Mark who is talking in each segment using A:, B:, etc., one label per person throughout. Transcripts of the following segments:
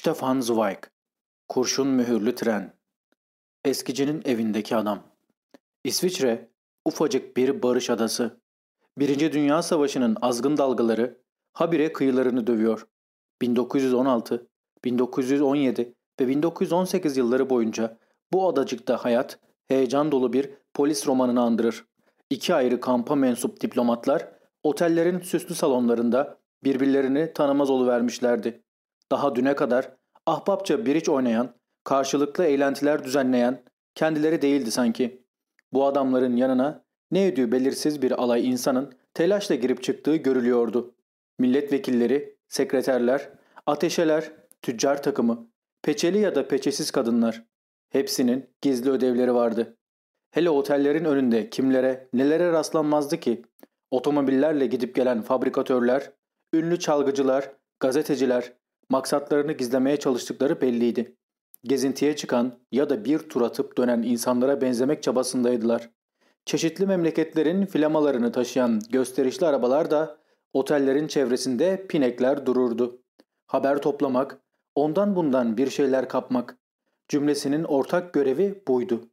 A: Stefan Zweig Kurşun mühürlü tren Eskicinin evindeki adam İsviçre ufacık bir barış adası. Birinci Dünya Savaşı'nın azgın dalgaları habire kıyılarını dövüyor. 1916, 1917 ve 1918 yılları boyunca bu adacıkta hayat heyecan dolu bir polis romanını andırır. İki ayrı kampa mensup diplomatlar otellerin süslü salonlarında birbirlerini tanımaz oluvermişlerdi. Daha düne kadar ahbapça biriç oynayan, karşılıklı eğlentiler düzenleyen kendileri değildi sanki. Bu adamların yanına ne ödüğü belirsiz bir alay insanın telaşla girip çıktığı görülüyordu. Milletvekilleri, sekreterler, ateşeler, tüccar takımı, peçeli ya da peçesiz kadınlar. Hepsinin gizli ödevleri vardı. Hele otellerin önünde kimlere, nelere rastlanmazdı ki? Otomobillerle gidip gelen fabrikatörler, ünlü çalgıcılar, gazeteciler, maksatlarını gizlemeye çalıştıkları belliydi. Gezintiye çıkan ya da bir tur atıp dönen insanlara benzemek çabasındaydılar. Çeşitli memleketlerin flamalarını taşıyan gösterişli arabalar da otellerin çevresinde pinekler dururdu. Haber toplamak, ondan bundan bir şeyler kapmak. Cümlesinin ortak görevi buydu.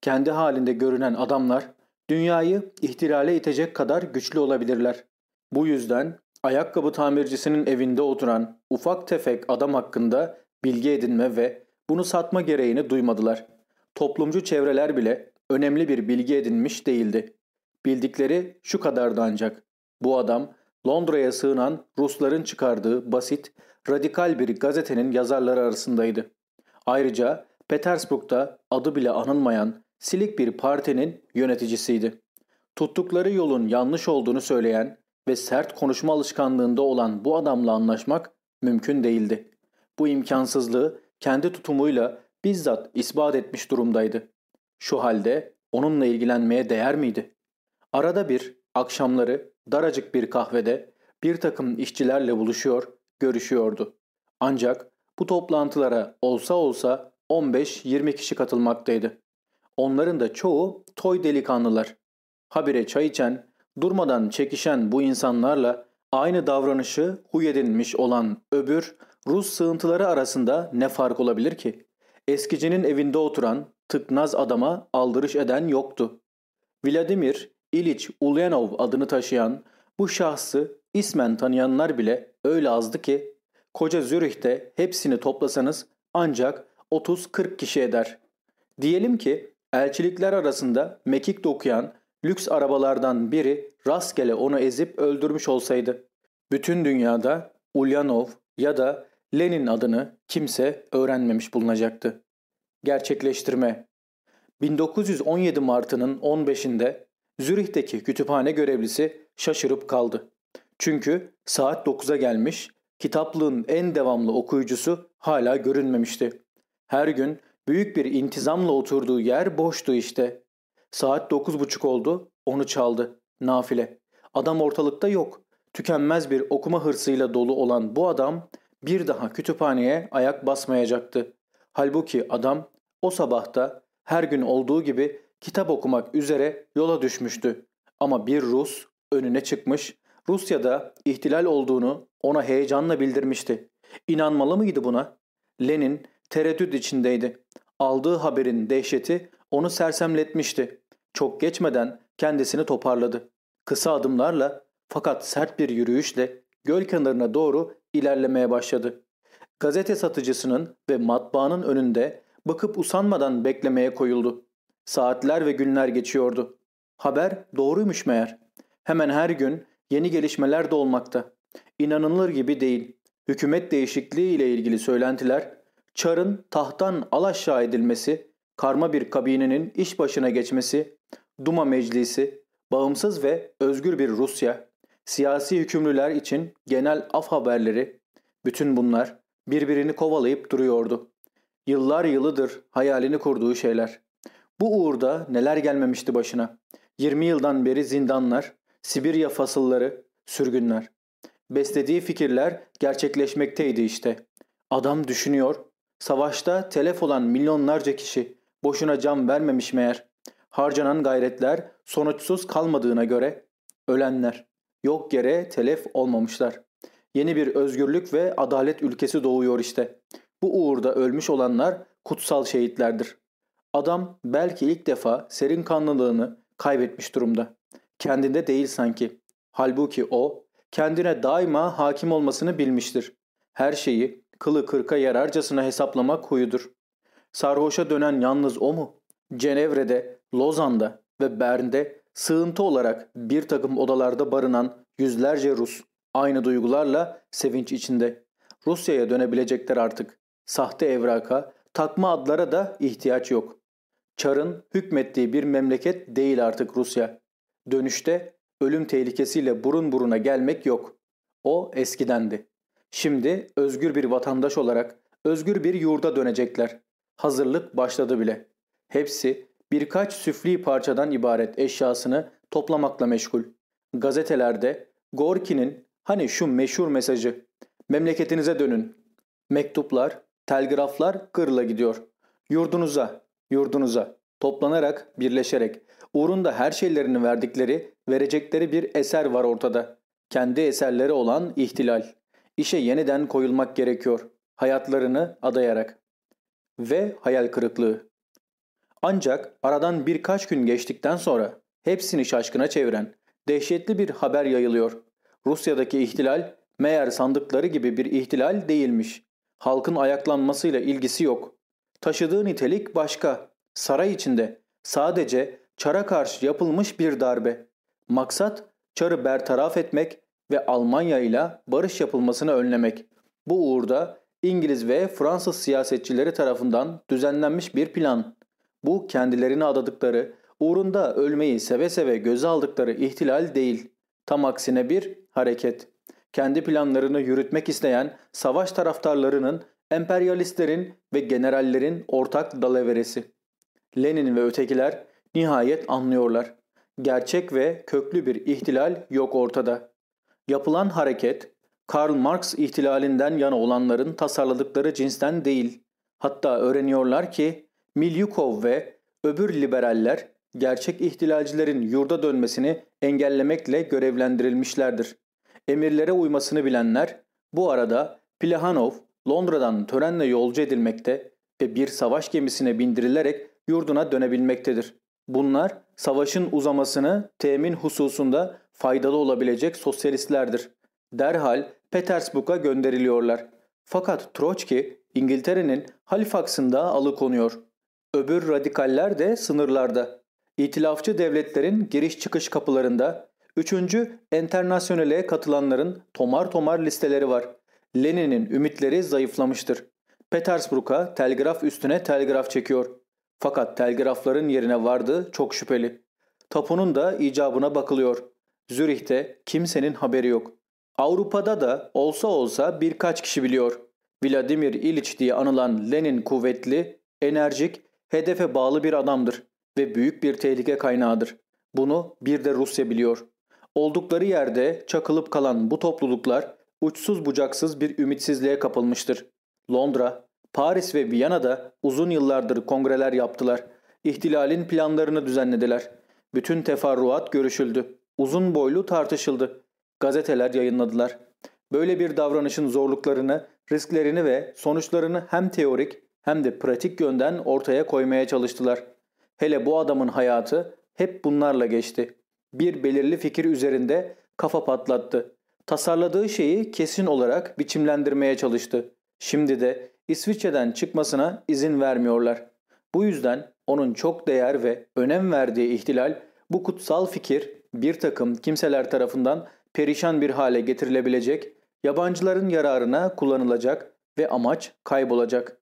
A: Kendi halinde görünen adamlar dünyayı ihtilale itecek kadar güçlü olabilirler. Bu yüzden ayakkabı tamircisinin evinde oturan ufak tefek adam hakkında bilgi edinme ve bunu satma gereğini duymadılar. Toplumcu çevreler bile önemli bir bilgi edinmiş değildi. Bildikleri şu kadardı ancak. Bu adam Londra'ya sığınan Rusların çıkardığı basit, radikal bir gazetenin yazarları arasındaydı. Ayrıca Petersburg'da adı bile anılmayan silik bir partinin yöneticisiydi. Tuttukları yolun yanlış olduğunu söyleyen ve sert konuşma alışkanlığında olan bu adamla anlaşmak mümkün değildi. Bu imkansızlığı kendi tutumuyla bizzat ispat etmiş durumdaydı. Şu halde onunla ilgilenmeye değer miydi? Arada bir, akşamları daracık bir kahvede bir takım işçilerle buluşuyor, görüşüyordu. Ancak bu toplantılara olsa olsa 15-20 kişi katılmaktaydı. Onların da çoğu toy delikanlılar. Habire çay içen, durmadan çekişen bu insanlarla aynı davranışı huy edinmiş olan öbür Rus sığıntıları arasında ne fark olabilir ki? Eskicinin evinde oturan tıknaz adama aldırış eden yoktu. Vladimir İliç Ulyanov adını taşıyan bu şahsı ismen tanıyanlar bile öyle azdı ki koca Zürih'te hepsini toplasanız ancak 30-40 kişi eder. Diyelim ki elçilikler arasında mekik okuyan lüks arabalardan biri rastgele onu ezip öldürmüş olsaydı. Bütün dünyada Ulyanov ya da Lenin adını kimse öğrenmemiş bulunacaktı. Gerçekleştirme 1917 Mart'ının 15'inde Zürih'teki kütüphane görevlisi şaşırıp kaldı. Çünkü saat 9'a gelmiş, kitaplığın en devamlı okuyucusu hala görünmemişti. Her gün büyük bir intizamla oturduğu yer boştu işte. Saat 9.30 oldu, onu çaldı. Nafile. Adam ortalıkta yok. Tükenmez bir okuma hırsıyla dolu olan bu adam bir daha kütüphaneye ayak basmayacaktı. Halbuki adam o sabahta her gün olduğu gibi kitap okumak üzere yola düşmüştü. Ama bir Rus önüne çıkmış, Rusya'da ihtilal olduğunu ona heyecanla bildirmişti. İnanmalı mıydı buna? Lenin tereddüt içindeydi. Aldığı haberin dehşeti onu sersemletmişti. Çok geçmeden kendisini toparladı. Kısa adımlarla fakat sert bir yürüyüşle göl kenarına doğru ilerlemeye başladı. Gazete satıcısının ve matbaanın önünde bakıp usanmadan beklemeye koyuldu. Saatler ve günler geçiyordu. Haber doğruymuş meğer. Hemen her gün yeni gelişmeler de olmakta. İnanılır gibi değil. Hükümet değişikliği ile ilgili söylentiler, Çar'ın tahttan alaşağı edilmesi, karma bir kabinenin iş başına geçmesi, Duma Meclisi, bağımsız ve özgür bir Rusya, siyasi hükümlüler için genel af haberleri, bütün bunlar birbirini kovalayıp duruyordu. Yıllar yılıdır hayalini kurduğu şeyler. Bu uğurda neler gelmemişti başına. 20 yıldan beri zindanlar, Sibirya fasılları, sürgünler. Beslediği fikirler gerçekleşmekteydi işte. Adam düşünüyor. Savaşta telef olan milyonlarca kişi boşuna can vermemiş meğer. Harcanan gayretler sonuçsuz kalmadığına göre ölenler yok yere telef olmamışlar. Yeni bir özgürlük ve adalet ülkesi doğuyor işte. Bu uğurda ölmüş olanlar kutsal şehitlerdir. Adam belki ilk defa serin kanlılığını kaybetmiş durumda. Kendinde değil sanki. Halbuki o kendine daima hakim olmasını bilmiştir. Her şeyi kılı kırka yararcasına hesaplamak huyudur. Sarhoşa dönen yalnız o mu? Cenevre'de, Lozan'da ve Bern'de sığıntı olarak bir takım odalarda barınan yüzlerce Rus aynı duygularla sevinç içinde. Rusya'ya dönebilecekler artık. Sahte evraka, takma adlara da ihtiyaç yok. Çar'ın hükmettiği bir memleket değil artık Rusya. Dönüşte ölüm tehlikesiyle burun buruna gelmek yok. O eskidendi. Şimdi özgür bir vatandaş olarak özgür bir yurda dönecekler. Hazırlık başladı bile. Hepsi birkaç süfli parçadan ibaret eşyasını toplamakla meşgul. Gazetelerde Gorki'nin hani şu meşhur mesajı memleketinize dönün. Mektuplar, telgraflar gırla gidiyor. Yurdunuza, yurdunuza toplanarak, birleşerek uğrunda her şeylerini verdikleri, verecekleri bir eser var ortada. Kendi eserleri olan ihtilal. İşe yeniden koyulmak gerekiyor. Hayatlarını adayarak. Ve hayal kırıklığı. Ancak aradan birkaç gün geçtikten sonra hepsini şaşkına çeviren dehşetli bir haber yayılıyor. Rusya'daki ihtilal meğer sandıkları gibi bir ihtilal değilmiş. Halkın ayaklanmasıyla ilgisi yok. Taşıdığı nitelik başka. Saray içinde sadece Çar'a karşı yapılmış bir darbe. Maksat Çar'ı bertaraf etmek ve Almanya ile barış yapılmasını önlemek. Bu uğurda İngiliz ve Fransız siyasetçileri tarafından düzenlenmiş bir plan. Bu kendilerini adadıkları, uğrunda ölmeyi seve seve göze aldıkları ihtilal değil. Tam aksine bir hareket. Kendi planlarını yürütmek isteyen savaş taraftarlarının, emperyalistlerin ve generallerin ortak dalaveresi. Lenin ve ötekiler nihayet anlıyorlar. Gerçek ve köklü bir ihtilal yok ortada. Yapılan hareket, Karl Marx ihtilalinden yana olanların tasarladıkları cinsten değil. Hatta öğreniyorlar ki Milyukov ve öbür liberaller gerçek ihtilalcilerin yurda dönmesini engellemekle görevlendirilmişlerdir. Emirlere uymasını bilenler bu arada Plehanov Londra'dan törenle yolcu edilmekte ve bir savaş gemisine bindirilerek yurduna dönebilmektedir. Bunlar savaşın uzamasını temin hususunda faydalı olabilecek sosyalistlerdir. Derhal Petersburg'a gönderiliyorlar. Fakat Troçki İngiltere'nin Halifax'ında alıkonuyor. Öbür radikaller de sınırlarda. İtilafçı devletlerin giriş çıkış kapılarında 3. Enternasyonel'e katılanların tomar tomar listeleri var. Lenin'in ümitleri zayıflamıştır. Petersburg'a telgraf üstüne telgraf çekiyor. Fakat telgrafların yerine vardı çok şüpheli. Tapunun da icabına bakılıyor. Zürih'te kimsenin haberi yok. Avrupa'da da olsa olsa birkaç kişi biliyor. Vladimir İliç diye anılan Lenin kuvvetli, enerjik, hedefe bağlı bir adamdır ve büyük bir tehlike kaynağıdır. Bunu bir de Rusya biliyor. Oldukları yerde çakılıp kalan bu topluluklar uçsuz bucaksız bir ümitsizliğe kapılmıştır. Londra, Paris ve Viyana'da uzun yıllardır kongreler yaptılar. İhtilalin planlarını düzenlediler. Bütün teferruat görüşüldü. Uzun boylu tartışıldı. Gazeteler yayınladılar. Böyle bir davranışın zorluklarını, risklerini ve sonuçlarını hem teorik hem de pratik yönden ortaya koymaya çalıştılar. Hele bu adamın hayatı hep bunlarla geçti. Bir belirli fikir üzerinde kafa patlattı. Tasarladığı şeyi kesin olarak biçimlendirmeye çalıştı. Şimdi de İsviçre'den çıkmasına izin vermiyorlar. Bu yüzden onun çok değer ve önem verdiği ihtilal bu kutsal fikir bir takım kimseler tarafından perişan bir hale getirilebilecek, yabancıların yararına kullanılacak ve amaç kaybolacak.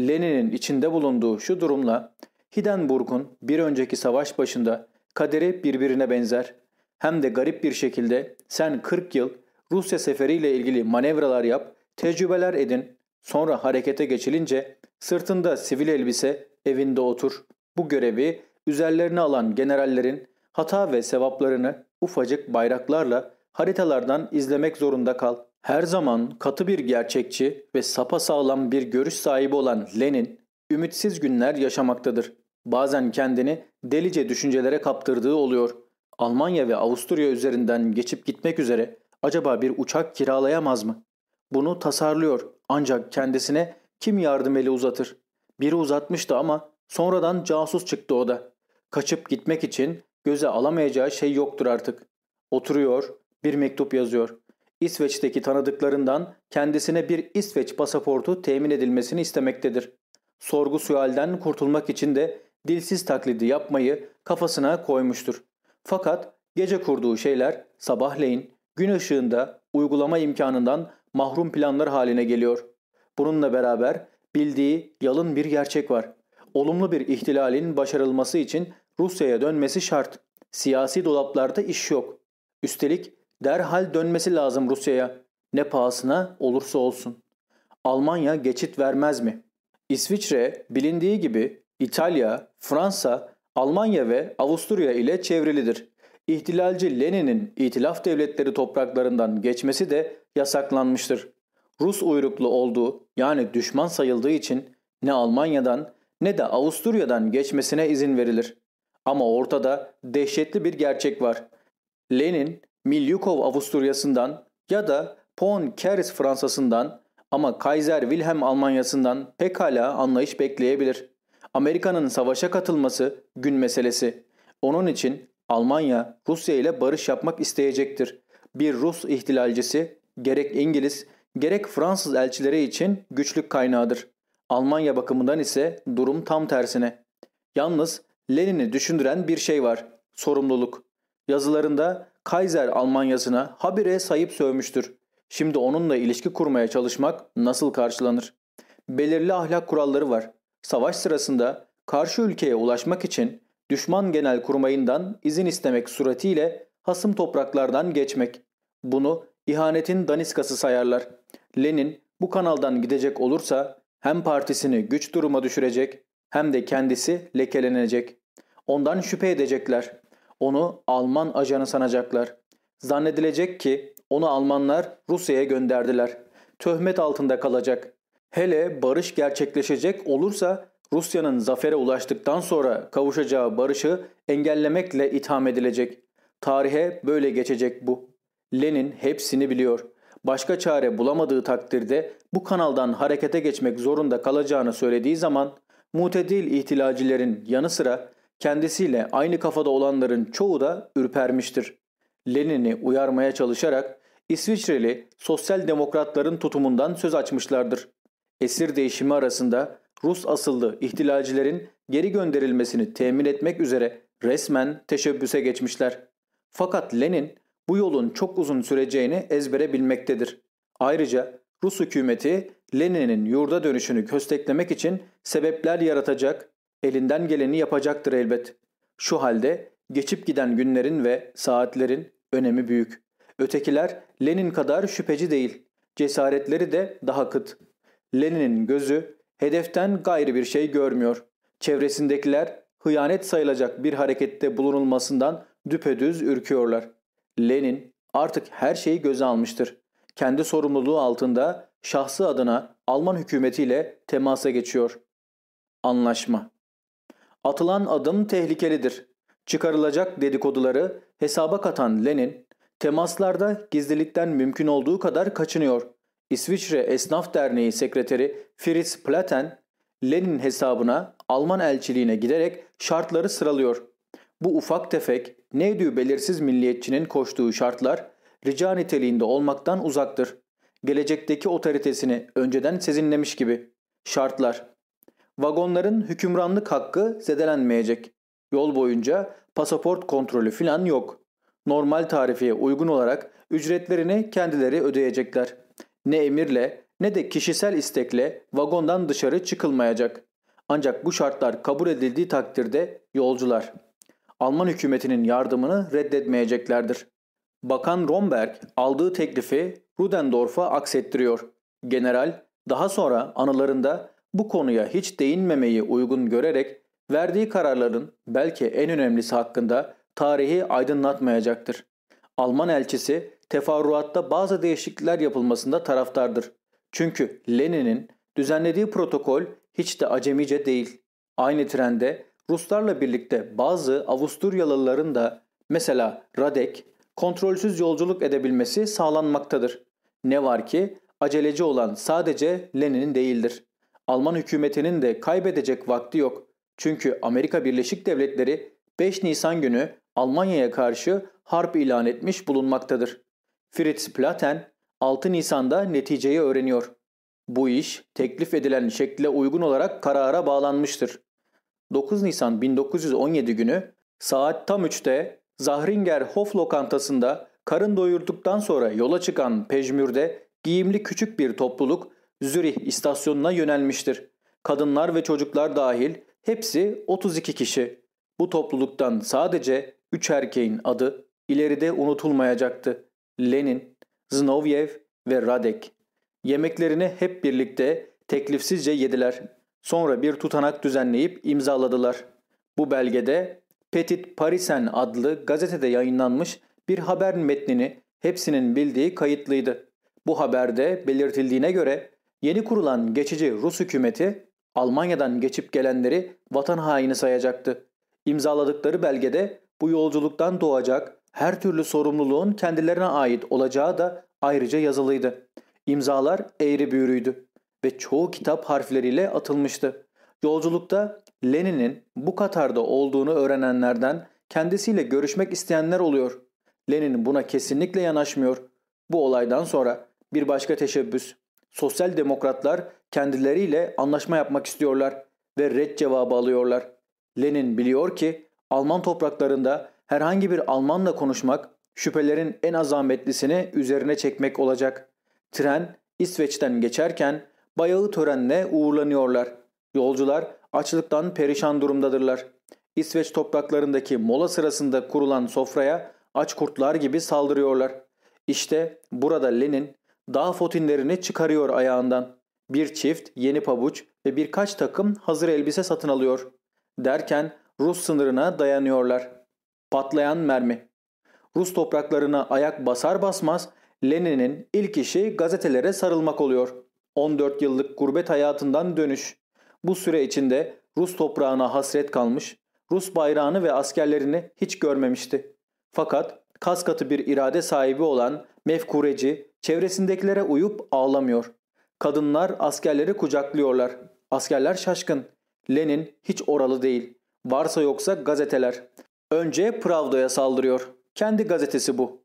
A: Lenin'in içinde bulunduğu şu durumla Hindenburg'un bir önceki savaş başında kaderi birbirine benzer. Hem de garip bir şekilde sen 40 yıl Rusya seferiyle ilgili manevralar yap, tecrübeler edin, sonra harekete geçilince sırtında sivil elbise evinde otur. Bu görevi üzerlerine alan generallerin hata ve sevaplarını ufacık bayraklarla haritalardan izlemek zorunda kal. Her zaman katı bir gerçekçi ve sapa sağlam bir görüş sahibi olan Lenin, ümitsiz günler yaşamaktadır. Bazen kendini delice düşüncelere kaptırdığı oluyor. Almanya ve Avusturya üzerinden geçip gitmek üzere acaba bir uçak kiralayamaz mı? Bunu tasarlıyor ancak kendisine kim yardım eli uzatır? Biri uzatmıştı ama sonradan casus çıktı o da. Kaçıp gitmek için göze alamayacağı şey yoktur artık. Oturuyor, bir mektup yazıyor. İsveç'teki tanıdıklarından kendisine bir İsveç pasaportu temin edilmesini istemektedir. Sorgu sualden kurtulmak için de dilsiz taklidi yapmayı kafasına koymuştur. Fakat gece kurduğu şeyler sabahleyin gün ışığında uygulama imkanından mahrum planlar haline geliyor. Bununla beraber bildiği yalın bir gerçek var. Olumlu bir ihtilalin başarılması için Rusya'ya dönmesi şart. Siyasi dolaplarda iş yok. Üstelik derhal dönmesi lazım Rusya'ya. Ne pahasına olursa olsun. Almanya geçit vermez mi? İsviçre bilindiği gibi İtalya, Fransa, Almanya ve Avusturya ile çevrilidir. İhtilalci Lenin'in itilaf devletleri topraklarından geçmesi de yasaklanmıştır. Rus uyruklu olduğu yani düşman sayıldığı için ne Almanya'dan ne de Avusturya'dan geçmesine izin verilir. Ama ortada dehşetli bir gerçek var. Lenin, Milyukov Avusturya'sından ya da Pon Keres Fransa'sından ama Kaiser Wilhelm Almanya'sından pekala anlayış bekleyebilir. Amerika'nın savaşa katılması gün meselesi. Onun için Almanya Rusya ile barış yapmak isteyecektir. Bir Rus ihtilalcisi gerek İngiliz gerek Fransız elçileri için güçlük kaynağıdır. Almanya bakımından ise durum tam tersine. Yalnız Lenin'i düşündüren bir şey var. Sorumluluk. Yazılarında Kaiser Almanyasına habire sayıp sövmüştür. Şimdi onunla ilişki kurmaya çalışmak nasıl karşılanır? Belirli ahlak kuralları var. Savaş sırasında karşı ülkeye ulaşmak için düşman genel kurmayından izin istemek suretiyle hasım topraklardan geçmek. Bunu ihanetin daniskası sayarlar. Lenin bu kanaldan gidecek olursa hem partisini güç duruma düşürecek hem de kendisi lekelenecek. Ondan şüphe edecekler. Onu Alman ajanı sanacaklar. Zannedilecek ki onu Almanlar Rusya'ya gönderdiler. Töhmet altında kalacak. Hele barış gerçekleşecek olursa Rusya'nın zafere ulaştıktan sonra kavuşacağı barışı engellemekle itham edilecek. Tarihe böyle geçecek bu. Lenin hepsini biliyor. Başka çare bulamadığı takdirde bu kanaldan harekete geçmek zorunda kalacağını söylediği zaman mutedil ihtilacılerin yanı sıra kendisiyle aynı kafada olanların çoğu da ürpermiştir. Lenin'i uyarmaya çalışarak İsviçreli sosyal demokratların tutumundan söz açmışlardır. Esir değişimi arasında Rus asıllı ihtilalcilerin geri gönderilmesini temin etmek üzere resmen teşebbüse geçmişler. Fakat Lenin bu yolun çok uzun süreceğini ezbere bilmektedir. Ayrıca Rus hükümeti Lenin'in yurda dönüşünü kösteklemek için sebepler yaratacak, elinden geleni yapacaktır elbet. Şu halde geçip giden günlerin ve saatlerin önemi büyük. Ötekiler Lenin kadar şüpheci değil. Cesaretleri de daha kıt. Lenin'in gözü hedeften gayrı bir şey görmüyor. Çevresindekiler hıyanet sayılacak bir harekette bulunulmasından düpedüz ürküyorlar. Lenin artık her şeyi göze almıştır. Kendi sorumluluğu altında şahsı adına Alman hükümetiyle temasa geçiyor. Anlaşma Atılan adım tehlikelidir. Çıkarılacak dedikoduları hesaba katan Lenin, temaslarda gizlilikten mümkün olduğu kadar kaçınıyor. İsviçre Esnaf Derneği Sekreteri Fritz Platen, Lenin hesabına Alman elçiliğine giderek şartları sıralıyor. Bu ufak tefek, neydi belirsiz milliyetçinin koştuğu şartlar rica niteliğinde olmaktan uzaktır. Gelecekteki otoritesini önceden sezinlemiş gibi. Şartlar. Vagonların hükümranlık hakkı zedelenmeyecek. Yol boyunca pasaport kontrolü filan yok. Normal tarifeye uygun olarak ücretlerini kendileri ödeyecekler. Ne emirle ne de kişisel istekle vagondan dışarı çıkılmayacak. Ancak bu şartlar kabul edildiği takdirde yolcular Alman hükümetinin yardımını reddetmeyeceklerdir. Bakan Romberg aldığı teklifi Rudendorf'a aksettiriyor. General daha sonra anılarında bu konuya hiç değinmemeyi uygun görerek verdiği kararların belki en önemlisi hakkında tarihi aydınlatmayacaktır. Alman elçisi teferruatta bazı değişiklikler yapılmasında taraftardır. Çünkü Lenin'in düzenlediği protokol hiç de acemice değil. Aynı trende Ruslarla birlikte bazı Avusturyalıların da mesela Radek kontrolsüz yolculuk edebilmesi sağlanmaktadır. Ne var ki aceleci olan sadece Lenin'in değildir. Alman hükümetinin de kaybedecek vakti yok. Çünkü Amerika Birleşik Devletleri 5 Nisan günü Almanya'ya karşı harp ilan etmiş bulunmaktadır. Fritz Platen 6 Nisan'da neticeyi öğreniyor. Bu iş teklif edilen şekle uygun olarak karara bağlanmıştır. 9 Nisan 1917 günü saat tam 3'te Zahringer Hof lokantasında karın doyurduktan sonra yola çıkan Pejmür'de giyimli küçük bir topluluk Zürih istasyonuna yönelmiştir. Kadınlar ve çocuklar dahil hepsi 32 kişi. Bu topluluktan sadece 3 erkeğin adı ileride unutulmayacaktı. Lenin, Zinovyev ve Radek. Yemeklerini hep birlikte teklifsizce yediler. Sonra bir tutanak düzenleyip imzaladılar. Bu belgede Petit Parisen adlı gazetede yayınlanmış bir haber metnini hepsinin bildiği kayıtlıydı. Bu haberde belirtildiğine göre yeni kurulan geçici Rus hükümeti Almanya'dan geçip gelenleri vatan haini sayacaktı. İmzaladıkları belgede bu yolculuktan doğacak her türlü sorumluluğun kendilerine ait olacağı da ayrıca yazılıydı. İmzalar eğri büğrüydü ve çoğu kitap harfleriyle atılmıştı. Yolculukta Lenin'in bu Katar'da olduğunu öğrenenlerden kendisiyle görüşmek isteyenler oluyor. Lenin buna kesinlikle yanaşmıyor. Bu olaydan sonra bir başka teşebbüs. Sosyal demokratlar kendileriyle anlaşma yapmak istiyorlar ve red cevabı alıyorlar. Lenin biliyor ki Alman topraklarında herhangi bir Almanla konuşmak şüphelerin en azametlisini üzerine çekmek olacak. Tren İsveç'ten geçerken bayağı törenle uğurlanıyorlar. Yolcular açlıktan perişan durumdadırlar. İsveç topraklarındaki mola sırasında kurulan sofraya aç kurtlar gibi saldırıyorlar. İşte burada Lenin dağ fotinlerini çıkarıyor ayağından. Bir çift yeni pabuç ve birkaç takım hazır elbise satın alıyor. Derken Rus sınırına dayanıyorlar. Patlayan mermi. Rus topraklarına ayak basar basmaz Lenin'in ilk işi gazetelere sarılmak oluyor. 14 yıllık gurbet hayatından dönüş. Bu süre içinde Rus toprağına hasret kalmış, Rus bayrağını ve askerlerini hiç görmemişti. Fakat kas katı bir irade sahibi olan mefkureci çevresindekilere uyup ağlamıyor. Kadınlar askerleri kucaklıyorlar. Askerler şaşkın. Lenin hiç oralı değil. Varsa yoksa gazeteler. Önce Pravda'ya saldırıyor. Kendi gazetesi bu.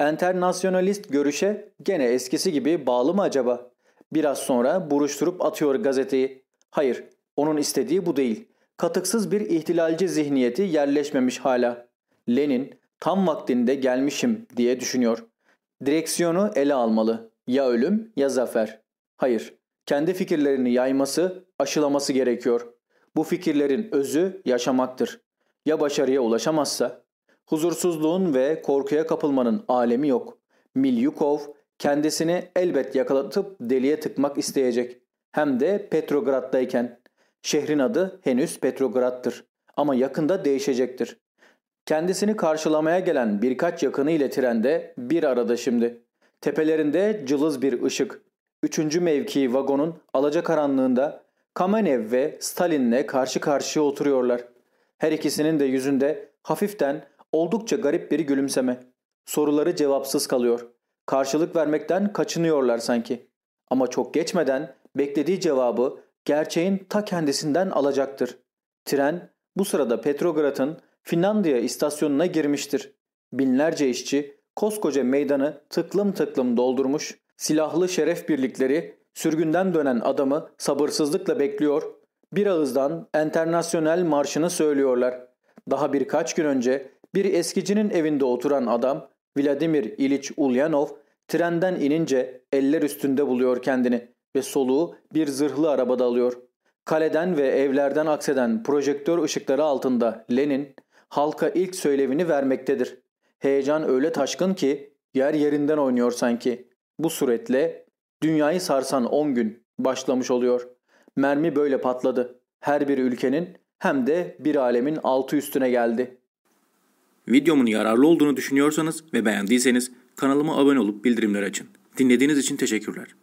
A: Enternasyonalist görüşe gene eskisi gibi bağlı mı acaba? Biraz sonra buruşturup atıyor gazeteyi. Hayır, onun istediği bu değil. Katıksız bir ihtilalci zihniyeti yerleşmemiş hala. Lenin tam vaktinde gelmişim diye düşünüyor. Direksiyonu ele almalı. Ya ölüm ya zafer. Hayır, kendi fikirlerini yayması, aşılaması gerekiyor. Bu fikirlerin özü yaşamaktır. Ya başarıya ulaşamazsa? Huzursuzluğun ve korkuya kapılmanın alemi yok. Milyukov kendisini elbet yakalatıp deliye tıkmak isteyecek. Hem de Petrograd'dayken. Şehrin adı henüz Petrograd'tır ama yakında değişecektir. Kendisini karşılamaya gelen birkaç yakını ile trende bir arada şimdi. Tepelerinde cılız bir ışık. Üçüncü mevki vagonun alacakaranlığında Kamenev ve Stalin'le karşı karşıya oturuyorlar. Her ikisinin de yüzünde hafiften oldukça garip bir gülümseme. Soruları cevapsız kalıyor. Karşılık vermekten kaçınıyorlar sanki. Ama çok geçmeden beklediği cevabı gerçeğin ta kendisinden alacaktır. Tren bu sırada Petrograd'ın Finlandiya istasyonuna girmiştir. Binlerce işçi koskoca meydanı tıklım tıklım doldurmuş, silahlı şeref birlikleri sürgünden dönen adamı sabırsızlıkla bekliyor, bir ağızdan enternasyonel marşını söylüyorlar. Daha birkaç gün önce bir eskicinin evinde oturan adam Vladimir İliç Ulyanov trenden inince eller üstünde buluyor kendini ve soluğu bir zırhlı arabada alıyor. Kaleden ve evlerden akseden projektör ışıkları altında Lenin halka ilk söylevini vermektedir. Heyecan öyle taşkın ki yer yerinden oynuyor sanki. Bu suretle dünyayı sarsan 10 gün başlamış oluyor. Mermi böyle patladı. Her bir ülkenin hem de bir alemin altı üstüne geldi.
B: Videomun yararlı olduğunu düşünüyorsanız ve beğendiyseniz kanalıma abone olup bildirimleri açın. Dinlediğiniz için teşekkürler.